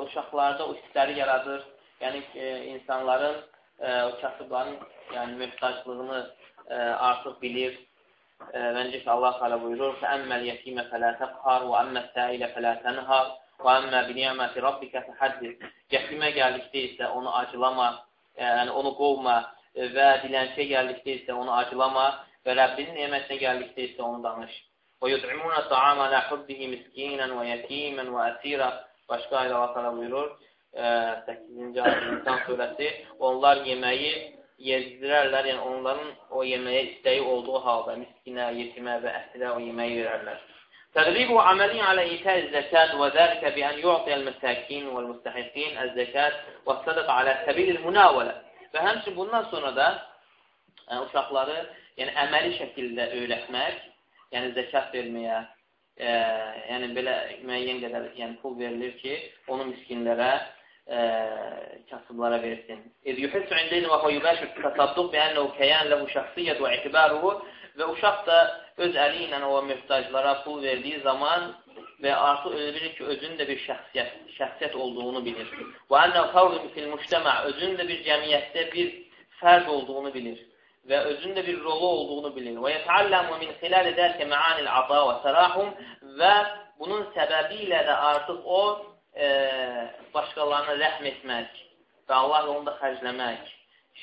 uşaqlarda o hissləri yaradır. Yəni e, insanların, e, o kasıbların yəni möhtaclığını e, artıq bilir Məncə ki, Allah Teala buyurur fələ təqhar və əmməl səilə fələ tənhar və əmmə biniyəməti rabbikə fəhəddis. Yetimə gəldikdə isə onu acılama, yəni onu qovma və dilənçiyə gəldikdə isə onu acılama və Rəbbinin nemətinə gəldikdə isə onu danış. La hubbihi miskinən və yetimən və əsira. Başqa ayda Allah Teala buyurur, 8-ci ayda İnsan surəsi, onlar yeməyi yezdirərlər, yəni onların o yeməyə istəyi olduğu halda miskinə, yetimə və əsirə o yeməyi verərlər. Zəkat və zəlikə bi ən yu'tiyəl məsəkin və müstəhiqin əz-zəkat və sədəq alə səbilil münavələ. Və həmçin bundan sonra da yəni, uşaqları yəni əməli şəkildə öyrətmək, yəni zəkat verməyə, e, yəni belə müəyyən qədər yəni pul verilir ki, onu miskinlərə ə, kasıblara versin. İz yuhissu indeyni və huyubəşir təsadduq bi ənəhu kəyən ləhu şəxsiyyət və itibəruhu və uşaq da öz əli ilə o mühtaclara pul verdiyi zaman və artıq öyle bilir ki, özünün də bir şəxsiyyət, şəxsiyyət olduğunu bilir. Və ənə fəvzun fil müştəmə, özünün də bir cəmiyyətdə bir fərd olduğunu bilir və özünün də bir rolu olduğunu bilir. Və yətəlləmu min xilalə dərkə məanil ata və sərahum və bunun səbəbi ilə də artıq o e, başqalarına rəhm etmək və Allah yolunda xərcləmək,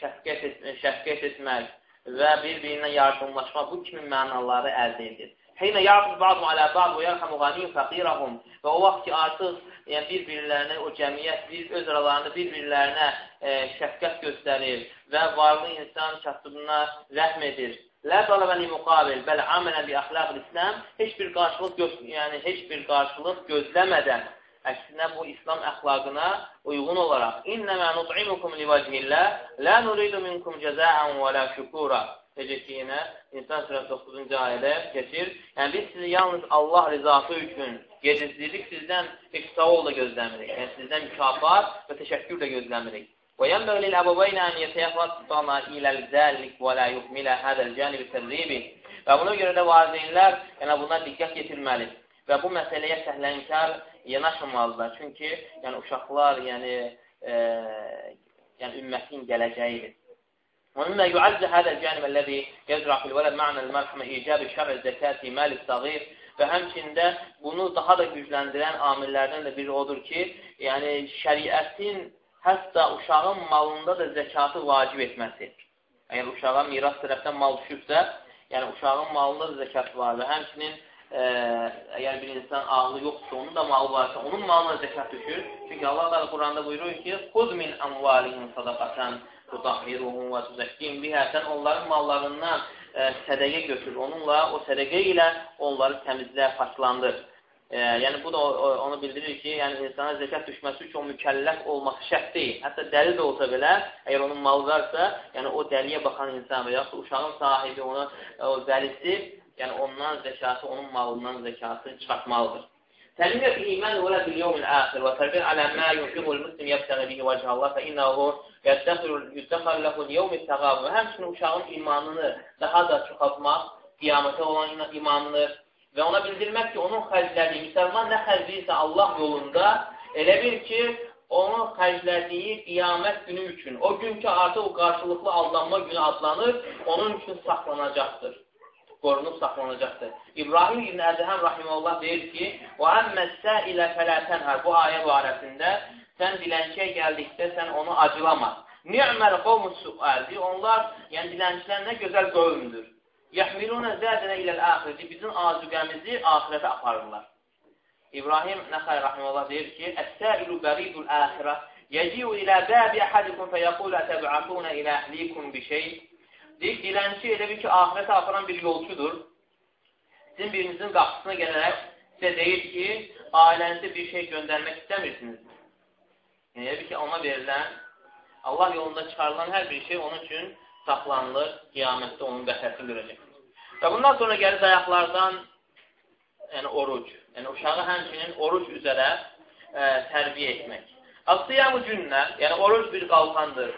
şəfqət, etmək, şəfqət etmək və bir-birinə yardımlaşmaq bu kimi mənaları əldə edir. Heynə yaqub ba'du alə ba'd və yərhamu qaniyyum fəqirəhum və o vaxt ki, artıq yəni, bir-birlərinə, o cəmiyyət bir, öz aralarında bir-birlərinə e, şəfqət göstərir və varlı insan kasıbına rəhm edir. Lə talabəni müqabil, bəl amələn bi əxlaq İslam heç bir qarşılıq, yəni, heç bir qarşılıq gözləmədən Əksinə bu İslam əxlaqına uyğun olaraq İnnəmə nut'imukum livəcihillah la nuridu minkum cəzəən və la şükura Necə ki, yenə İnsan surəsi 9-cu ayədə keçir. Yəni, biz sizi yalnız Allah rizası üçün yedizlirik, sizdən heç savol da gözləmirik. Yəni, sizdən mükafat və təşəkkür də gözləmirik. Və yənbəq lil-əbəvəynə ən yətəyəfəttana iləl-zəlik və la yuhmilə hədəl-cənibi təzribi. Və buna görə də valideynlər yəni, buna diqqət yetirməli və bu məsələyə səhlənkar yanaşmamalıdırlar. Çünki yəni, uşaqlar yəni, e, yəni ümmətin gələcəyidir. ومما يعز هذا الجانب الذي يزرع في الولد معنى المرحمة إيجاب الشرع الزكاة في مال الصغير və həmçində bunu daha da gücləndirən amillərdən də biri odur ki, yəni şəriətin hətta uşağın malında da zəkatı vacib etməsi. Əgər uşağa miras tərəfdən mal düşübsə, yəni uşağın malında da zəkat vardır. Həmçinin ə, əgər bir insan ağlı yoxdursa, onun da malı varsa, onun malına zəkat düşür. Çünki Allah da Quranda buyurur ki, "Xuz min amvalihim sadaqatan tutahhiruhum və tuzakkihim biha." Sən onların mallarından ə, sədəqə götür. Onunla, o sədəqə ilə onları təmizlə, paklandır. E, yəni bu da onu bildirir ki, yəni insana zəkat düşməsi üçün mükəlləf olması şərt deyil. Hətta dəli də olsa belə, əgər onun malı varsa, yəni o dəliyə baxan insan və yaxud uşağın sahibi ona o vəlisi yəni ondan zəkatı, onun malından zəkatı çıxartmalıdır. Təliyyət iman və bil yevmil axir və tərbiyə alə mə yunfiqul muslim yəbtəği bihi vəcə Allah fə innahu yəddəxil ləhu yevmi təqab və həmçinin uşağın imanını daha da çoxaltmaq, qiyamətə olan imanını və ona bildirmək ki, onun xərclədiyi, müsəlman nə xərcləyirsə Allah yolunda, elə bil ki, onun xərclədiyi qiyamət günü üçün, o gün ki, artıq o qarşılıqlı aldanma günü adlanır, onun üçün saxlanacaqdır qorunub saxlanacaqdır. İbrahim İbn Ədhəm rahimehullah deyir ki: "Və əmməsə ilə fələtənhər" bu ayə barəsində sən dilənçiyə gəldikdə sən onu acılama. Ni'məl qavmus sualdi onlar, yəni dilənçilər nə gözəl qövmdür. Yəhmiluna zədənə iləl axirəti bizim azuqəmizi axirətə aparırlar. İbrahim Nəxəy rahimehullah deyir ki: "Əs-səilu bəridul axirə yəciu ilə bəbi əhadikum fəyəqulu təb'atuna ilə əhlikum bi şey" Deyir, dilənçi elə bir ki, ahirətə aparan bir yolçudur. Sizin birinizin qapısına gələrək sizə deyir ki, ailənizə bir şey göndərmək istəmirsiniz. Yəni, elə bir ki, ona verilən, Allah yolunda çıxarılan hər bir şey onun üçün saxlanılır, qiyamətdə onun bəhrəsini görəcəksiniz. Və bundan sonra gəlir ayaqlardan yəni oruc. Yəni uşağı həmçinin oruc üzərə ə, tərbiyə etmək. Asiyamu cünnə, yəni oruc bir qalxandır.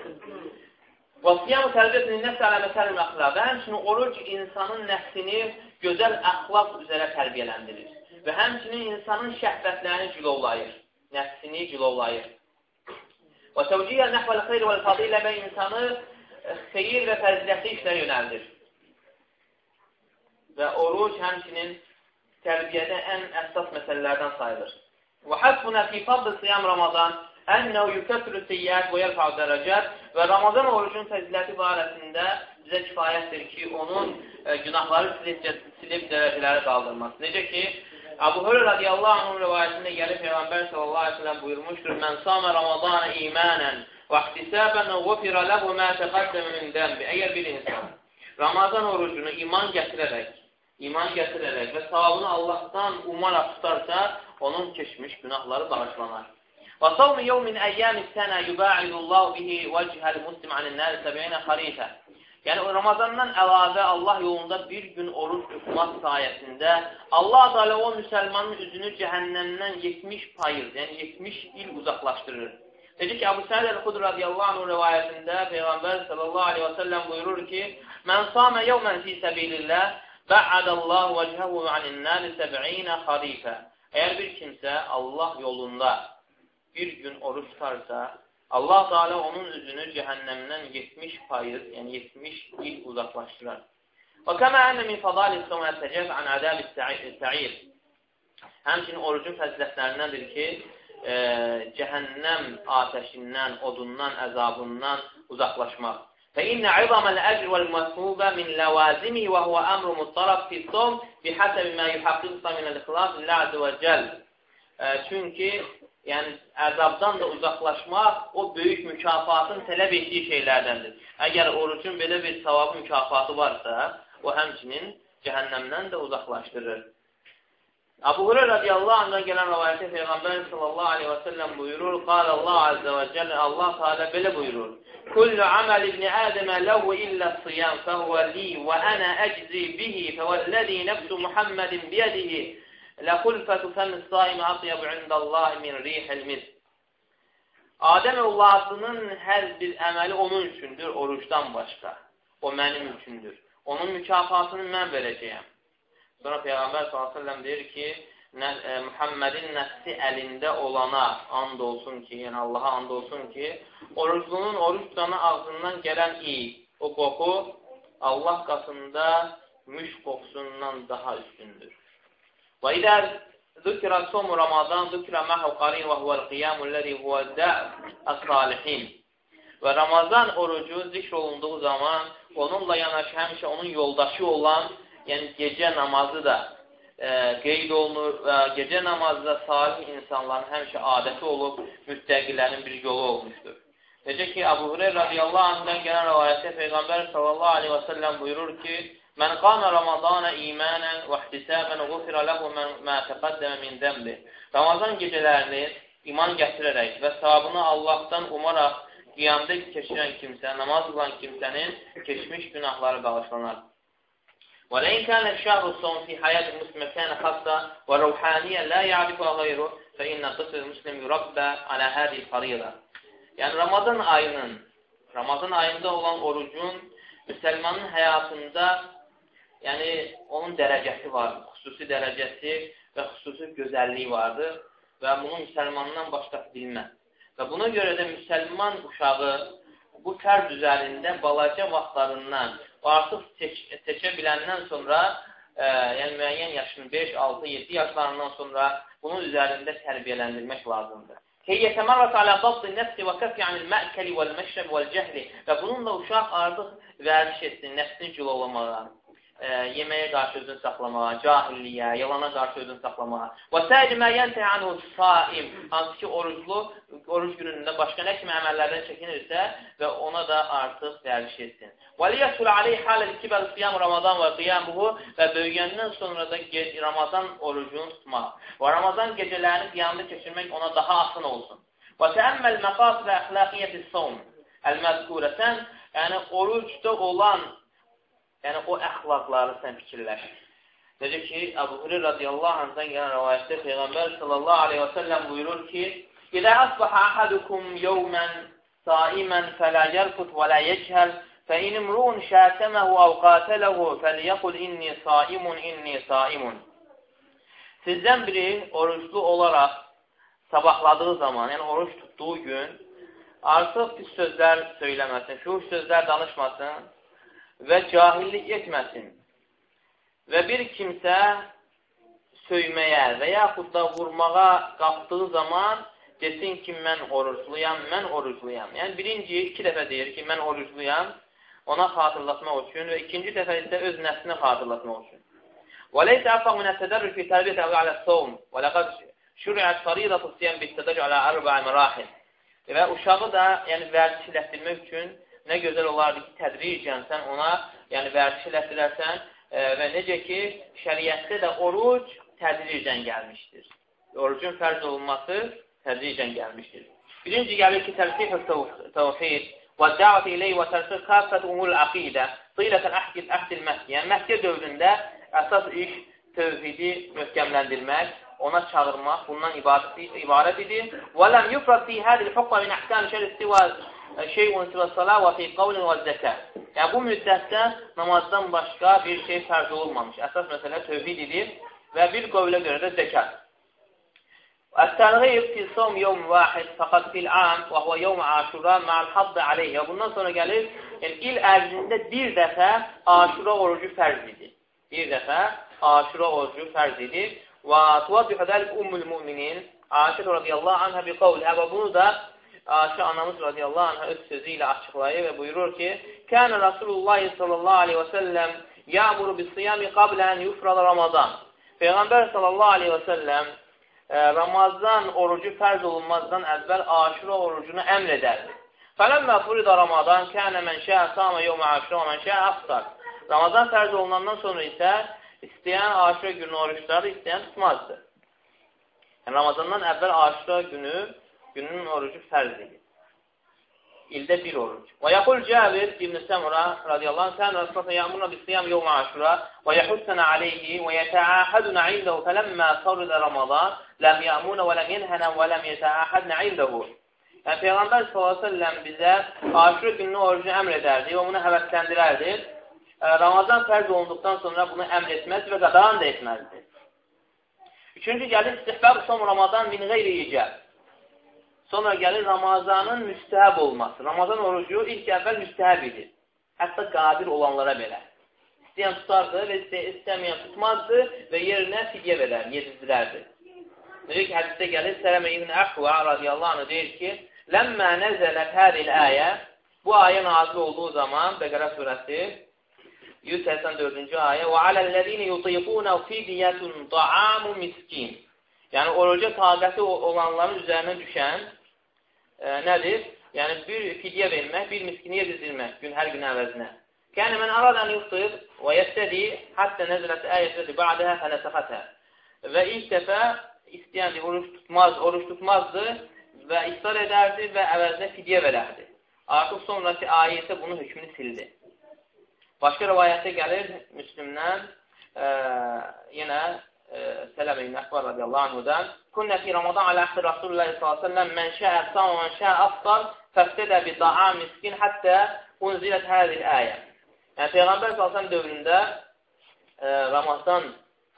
Və siyam tərbiyyətini nəfs alə məsəl əxlaq həmçinin oruc insanın nəfsini gözəl əxlaq üzərə tərbiyələndirir və həmçinin insanın şəhvətlərini cilovlayır, nəfsini cilovlayır. Və təvciyə nəhvəl xeyr və fadilə və insanı xeyir və fəzilətli işlərə yönəldir. Və oruc həmçinin tərbiyədə ən əsas məsələlərdən sayılır. Və həsbunə fi fadl siyam Ramazan Ənəu yukəfrü seyyət və yərfəu dərəcət və Ramazan orucun fəziləti barəsində bizə kifayətdir ki, onun e, günahları silib, silib dərəcələri qaldırması. Necə ki, Əbu Hürr radiyallahu anhın rivayətində gəlib Peyğəmbər sallallahu aleyhi ve sellem buyurmuşdur, Mən samə Ramazanı imanən və ihtisabən ğufirə ləhu mə təqəddəmə min dəmbi. Əgər bir insan Ramazan orucunu iman gətirərək, iman gətirərək və savabını Allahdan umaraq tutarsa, onun keçmiş günahları bağışlanar. Və savmi yevmin əyyəmi sənə yubaidullahu bihi vəchəl muslim anil-nər 70 xarifə. Yəni Ramazandan əlavə Allah yolunda bir gün oruç tutmaq sayəsində Allah Teala o müsəlmanın üzünü cəhənnəmdən 70 payız, yəni 70 il uzaqlaşdırır. Necə ki, Əbu Səid el-Xudr radiyallahu anh rivayətində Peyğəmbər sallallahu aleyhi və səlləm buyurur ki, Mən samə yevmən fi səbilillah, bə'ədəllahu vəcəhəvu anin-nəri səb'inə xarifə. Əgər bir kimsə Allah yolunda bir gün oruç tutarsa, Allah Teala onun üzünü cəhənnəmdən 70 faiz, yəni 70 il uzaqlaşdırar. Və kəmə ənə min fadali səmə təcəf an ədəb sə'ir. Həmçinin orucun fəzilətlərindəndir ki, e, cəhənnəm atəşindən, odundan, əzabından uzaqlaşmaq. فإن عظم الأجر والمثوبة من لوازمه وهو أمر مضطرب في الصوم بحسب ما يحقق من الإخلاص لله عز وجل. Çünki yəni əzabdan da uzaqlaşmaq o böyük mükafatın tələb etdiyi şeylərdəndir. Əgər orucun belə bir savabı mükafatı varsa, o həmçinin cəhənnəmdən də uzaqlaşdırır. Abu Hurayra radiyallahu anhdan gələn rivayətdə Peyğəmbər sallallahu aleyhi və səlləm buyurur, qal Allah azza və cəllə, Allah Teala belə buyurur, Kullu amal ibn Adəmə ləhu illə siyam fəhvə li və ənə əczi bihi fəvəlləzi nəfsu Muhammedin biyədihi لَخُلْفَةُ فَمِ الصَّائِمِ أَطْيَبُ عِنْدَ اللّٰهِ مِنْ رِيحِ الْمِسْكِ Adəm övladının hər bir əməli onun üçündür, oruçdan başqa. O mənim üçündür. Onun mükafatını mən verəcəyəm. Sonra Peyğəmbər s.ə.v deyir ki, nə, e, Muhammedin nəfsi əlində olana and olsun ki, yəni Allaha and olsun ki, oruclunun oruç tutanı ağzından gələn iyi, o qoxu Allah qatında müş qoxusundan daha üstündür. Və idə zükirə somu Ramazan zükirə məhv qarin və huvəl qiyamun ləzi huvəl dəv əs-salihin. Və Ramazan orucu zikr olunduğu zaman onunla yanaşı həmişə onun yoldaşı olan, yəni gecə namazı da e, qeyd olunur e, və gecə namazı da salih insanların həmişə adəti olub, müttəqilərin bir yolu olmuşdur. Necə ki, Əbu Hureyra radiyallahu anhdan gələn rəvayətdə Peyğəmbər sallallahu aleyhi və səlləm buyurur ki, Mən qama Ramazana imanən və ihtisabən ğufira lehu ma taqaddama min zənbi. Ramazan gecələrini iman gətirərək və savabını Allahdan umaraq qiyamda keçirən kimsə, namaz qılan kimsənin keçmiş günahları bağışlanar. Və lən kana şəhru sawm fi hayat muslim kana khassa və ruhaniyan la ya'rifu ghayru fa inna qisl muslim yurabba ala hadi farida. Yəni Ramazan ayının Ramazan ayında olan orucun müsəlmanın həyatında yəni onun dərəcəsi var, xüsusi dərəcəsi və xüsusi gözəlliyi vardır və bunu müsəlmandan başqası bilməz. Və buna görə də müsəlman uşağı bu fərz üzərində balaca vaxtlarından artıq seç seçə biləndən sonra, e, yəni müəyyən yaşın 5, 6, 7 yaşlarından sonra bunun üzərində tərbiyələndirmək lazımdır. Key yetəmərrət alə dabdı nəfsi və kəfi anil mə'kəli vəl-məşrəb vəl-cəhli və bununla uşaq artıq vərdiş etsin, nəfsini cülovlamağa, e, yeməyə qarşı özünü saxlamağa, cahilliyə, yalana qarşı özünü saxlamağa. Və səri mə yəntə anhu saim, hansı ki oruclu oruc günündə başqa nə kimi əməllərdən çəkinirsə və ona da artıq vərdiş etsin. Və liyasul alayhi halal kibar siyam Ramazan və qiyamuhu və böyüyəndən sonra da Ramazan orucunu tutmaq. Və Ramazan gecələrini qiyamda keçirmək ona daha asan olsun. Və təəmməl məqasid əxlaqiyyətis-savm el-məzkurəsən, yəni orucda olan Yəni o əxlaqları sən fikirləş. Necə ki, Əbu Hüreyra radiyallahu anhdan gələn rivayətdə Peyğəmbər sallallahu əleyhi və səlləm buyurur ki: "İzə əsbaha ahadukum yawman sa'iman fala yarfut və la yechal, fa in imru'un şatamahu aw qatalahu falyaqul inni sa'imun inni sa'imun." Sizdən biri oruçlu olaraq sabahladığı zaman, yəni oruç tutduğu gün artıq pis sözlər söyləməsin, şuş sözlər danışmasın və cahillik etməsin və bir kimsə söyməyə və yaxud da vurmağa qalxdığı zaman desin ki, mən orucluyam, mən orucluyam. Yəni, birinci, iki dəfə deyir ki, mən orucluyam, ona xatırlatmaq üçün və ikinci dəfə isə öz nəfsini xatırlatmaq üçün. وَلَيْسَ أَفَقْ مِنَ التَّدَرُّ فِي تَرْبِيَةِ عَلَى الصَّوْمِ وَلَقَدْ شُرِعَتْ فَرِيضَةُ الصِّيَامِ بِالتَّدَرُّ عَلَى أَرْبَعِ مَرَاحِلٍ Və uşağı da, yəni vərdişləşdirmək üçün nə gözəl olardı ki, tədricən sən ona, yəni vərdiş elətdirərsən e, və necə ki, şəriətdə də oruc tədricən gəlmişdir. Orucun fərz olunması tədricən gəlmişdir. Birinci gəlir ki, tərsih təvhid və dəvət iləyh və tərsih xassət umul əqidə tıylətən əhdil əhdil məhdi. Yəni, məhdi dövründə əsas iş tövhidi möhkəmləndirmək, ona çağırmaq, bundan ibarət, idi. Və ləm yufrad fi hədil hukma min əhkam şəri istiva şeyun sivə salə və fi qavlin və zəkə. Yəni, bu müddətdə namazdan başqa bir şey fərz olunmamış. Əsas məsələ tövhid edir və bir qövlə görə də zəkat. Əs-tərğib fi som yevm vahid fəqat fil am və huve yevm aşura ma'al hadd aleyh. Və bundan sonra gəlir, yəni il ərzində bir dəfə aşura orucu fərz edir. Bir dəfə aşura orucu fərz edir. Və tuvaddihu dəlik ummul müminin Aşir radiyallahu anhə bi qavlihə və bunu da Ayşə anamız radiyallahu anhə öz sözü ilə açıqlayır və buyurur ki, Kənə Rasulullah sallallahu aleyhi və səlləm yəmuru bis-siyami qablə ən yufrada Ramazan. Peyğəmbər sallallahu aleyhi və səlləm e, Ramazan orucu fərz olunmazdan əvvəl aşura orucunu əmr edərdi. Fələmmə furida Ramazan kənə mən şəə samə yevmə aşura mən şəə aftar. Ramazan fərz olunandan sonra isə istəyən aşura günü oruçları istəyən tutmazdı. Yəni, Ramazandan əvvəl aşura günü günün orucu fərz edir. İldə bir oruc. Və yəqul Cəbir İbn Səmura radiyallahu anh, sən Rasulullah yəmurna bisiyam yevmə aşura və yəhussənə aleyhi və yətəəhədunə indəhu fələmmə sarıdə Ramazan ləm yəmunə və ləm yenhənə və ləm yətəəhədnə indəhu. Yəni, Peyğəmbər s.ə.v bizə aşura gününün orucunu əmr edərdi və bunu həvəsləndirərdi. Ramazan fərz olunduqdan sonra bunu əmr etməz və qadağan da etməzdi. Üçüncü gəlir, istihbəb son Ramazan min qeyri icəb. Sonra gəlir Ramazanın müstəhəb olması. Ramazan orucu ilk əvvəl müstəhəb idi. Hətta qadir olanlara belə. İstəyən tutardı və istəməyən tutmazdı və yerinə fidyə verər, yedizdirərdi. Necə ki, hədisdə gəlir, Sələmə ibn Əxva radiyallahu anh deyir ki, Ləmmə nəzələt hədil əyə, bu ayə nazil olduğu zaman, Bəqərə surəsi, 184-cü ayə, Və aləl-ləzini yutiqunə fidiyyətun da'amu miskin. Yəni, oruca taqəti olanların üzərinə düşən e, nədir? Yəni, bir fidyə vermək, bir miskini yedizdirmək gün, hər gün əvəzinə. Yəni, mən aradan yuftir və yəstədi, həttə nəzələt əyətədi ba'dəhə fənəsəxətə. Və ilk dəfə istəyən oruç tutmaz, oruç tutmazdı və iftar edərdi və əvəzinə fidyə verərdi. Artıq sonraki ayə isə bunun hökmünü sildi. Başqa rivayətdə gəlir Müslümdən e, yenə Sələmə ibn Əkbar radiyallahu anhudan Künnə fi Ramazan alə əxdir Rasulullah s.ə.v mən şəə əfsan və mən şəə əftar fəftədə bi da'a miskin həttə unzilət həzil əyə. Yəni Peyğəmbər s.ə.v dövründə e, Ramazan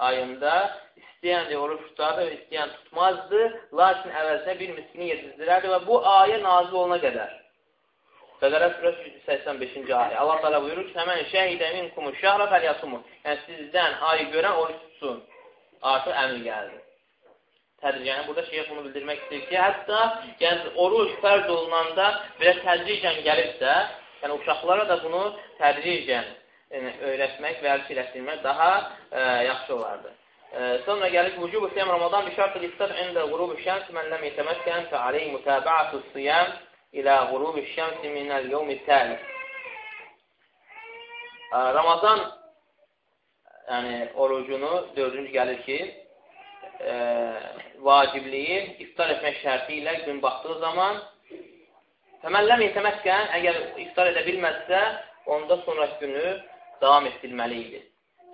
ayında istəyən də oruç tutardı və istəyən tutmazdı, lakin əvəzinə bir miskini yetizdirərdi və bu ayə nazil oluna qədər. Bəqərə surəsi 185-ci ayə. Allah təala buyurur ki, "Həmən şəhidə minkum şəhra fəlyasumu." Yəni sizdən ayı görən oruç tutsun. Artıq əmr gəldi. Tədricən burada şeyx bunu bildirmək istəyir ki, hətta yəni oruc fərz olunanda belə tədricən gəlibsə, yəni uşaqlara da bunu tədricən yəni, öyrətmək, vərdiş eləşdirmək daha ə, yaxşı olardı. Sonra gəlir vücubu siyam Ramazan bi şart al-iftar ində qurub şəms mən ləm yetəməkkən fə aleyhi mütəbəətü siyam ilə qurub şəms minəl yevmi təli. Ramazan yəni orucunu dördüncü gəlir ki, e, vacibliyi iftar etmək şərti ilə gün baxdığı zaman təməlləm yetəməkkən əgər iftar edə bilməzsə, onda sonraki günü davam etdirməli idi.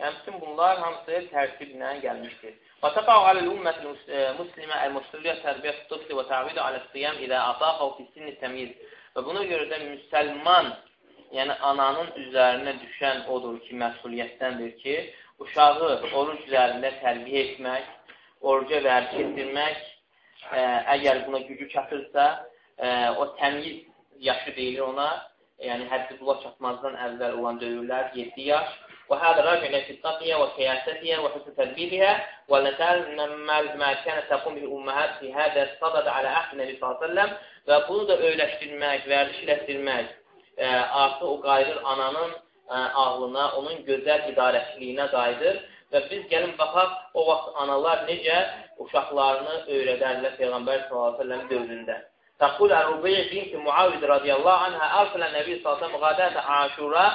Yəni, bütün bunlar hamısı tərtiblə gəlmişdir. Və təqav aləl-ümmət muslimə əl-müstəliyə tərbiyə tıbbi və təvidə aləl-siyəm ilə ataqav fissinni təmiz. Və buna görə də müsəlman, yəni ananın üzərinə düşən odur ki, məsuliyyətdəndir ki, uşağı oruc üzərində tərbiyə etmək, oruca vərk etdirmək, ə, əgər buna gücü çatırsa, ə, o təmiz yaşı deyilir ona, e, yəni həddibula çatmazdan əvvəl olan dövrlər 7 yaş. Və hədə rəcələ fitnatiyə və kiyasətiyə və hüsn tədbiriyyə və lətəlməl mə kənə təqum bil ümməhət fi hədə sadəd alə əhdinə bi və bunu da öyrəşdirmək, vərdişilətdirmək artıq o qayıdır ananın e, ağlına, onun gözəl idarəçiliyinə qayıdır və biz gəlin baxaq o vaxt analar necə uşaqlarını öyrədərlər Peyğəmbər sallallahu sellem dövründə. Taqul Əl-Rubiyə binti Muavid radiyallahu anhə arfilə Nəbi sallallahu sellem qadətə aşura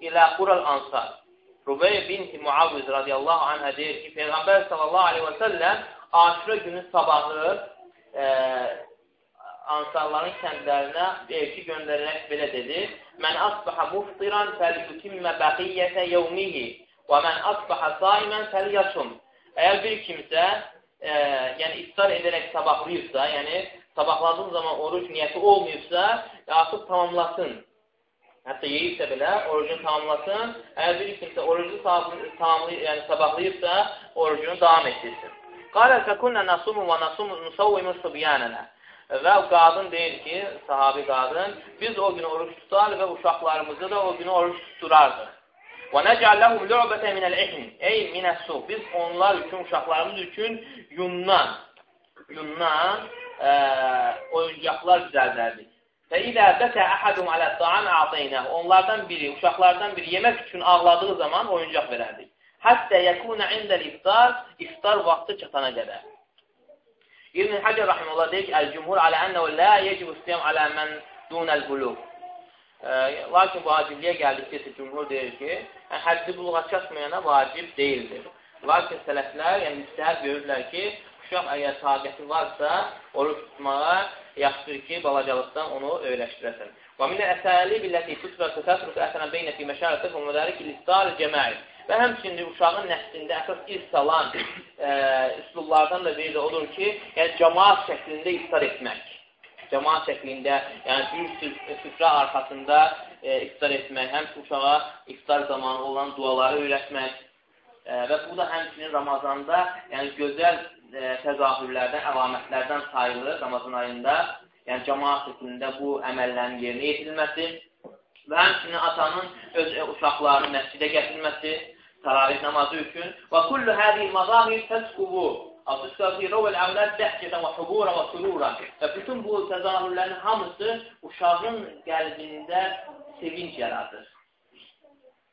ilə qural ansar. Rubey binti Muaviz radiyallahu anhə deyir ki, Peyğəmbər sallallahu aleyhi və səlləm aşırı günü sabahı e, ansarların kəndlərinə elçi göndərərək belə dedi. Mən asbaha muftiran fəlyutimmə bəqiyyətə yevmihi və mən asbaha saimən fəlyasum. Əgər bir kimsə e, yəni iftar edərək sabahlayıbsa, yəni sabahladığın zaman oruç niyyəti olmayıbsa, artıq tamamlasın. Hətta yeyibsə belə orucunu tamamlasın. Əgər bir kimsə orucunu tamamlayıb, yəni sabahlayıbsa, orucunu davam etdirsin. Qalə fəkunnə nasumu və nasumu nusavvimu subyanənə. Və qadın deyir ki, sahabi qadın, biz o günü oruç tutar və uşaqlarımızı da o günü oruç tuturardıq. Və nəcəlləhum lü'bətə minəl-ihn, ey minəs-su. Biz onlar üçün, uşaqlarımız üçün yundan, yundan ə, oyuncaqlar düzəldərdik. Və ilə bəkə əhədum alə ta'am a'taynəh. Onlardan biri, uşaqlardan biri yemək üçün ağladığı zaman oyuncaq verərdik. Hətta yəkuna indəl iftar, iftar vaxtı çatana qədər. İbn Həcər rahimehullah deyir ki, "Əl-cumhur alə ənəhu la yecibu siyam alə men dunəl bulug." Lakin vacibliyə gəldikcə cumhur deyir ki, yəni, həddi buluğa çatmayana vacib deyildir. Lakin sələflər, yəni müstəhəb görürlər ki, uşaq əgər taqəti varsa, oruç tutmağa yaxşıdır ki, balacalıqdan onu öyrəşdirəsən. Və minə əsəli billəti tutbə təsruf əsənən beynə fi məşərəti və müdərik il-istar cəməi. Və həmçinin uşağın nəslində əsas ilk salan e, üslublardan da biri də odur ki, yəni cəmaat şəklində iftar etmək. Cəmaat şəklində, yəni bir süfrə arxasında e, iftar etmək, həm uşağa iftar zamanı olan duaları öyrətmək, və bu da həmçinin Ramazanda yəni gözəl e, təzahürlərdən, əlamətlərdən sayılır Ramazan ayında. Yəni cəmaat şəklində bu əməllərin yerinə yetirilməsi və həmçinin atanın öz e, uşaqlarını məscidə gətirməsi, taravih namazı üçün və kullu həzi mazahir təsqubu Əvsəfirə və əvlad dəhcədən və hubura və surura. Və bütün bu təzahürlərin hamısı uşağın qəlbində sevinç yaradır.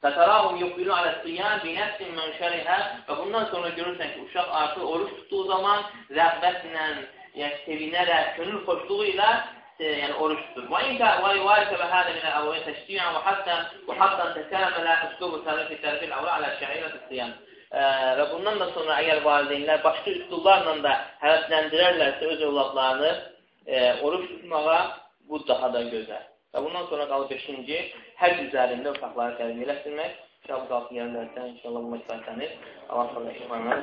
Fətərahum yuqbilu alə siyam binəfsin mənşərihə və bundan sonra görürsən ki, uşaq artıq oruç tutduğu zaman rəğbətlə, yəni sevinərək, könül xoşluğu ilə يعني أرشد وإن كان وارث هذا من الأبوين تشجيعا وحتى وحتى تكامل أسلوب التعليم في تربية الأولاد على شعيرة الصيام və bundan da sonra əgər valideynlər başqa üsullarla da həvəsləndirərlərsə öz övladlarını e, oruç tutmağa bu daha da gözəl. Və bundan sonra qalıb 5-ci həc üzərində uşaqları tərbiyə eləşdirmək. İnşallah qalıb yerlərdən inşallah bu məsələni Allah sonra imanlar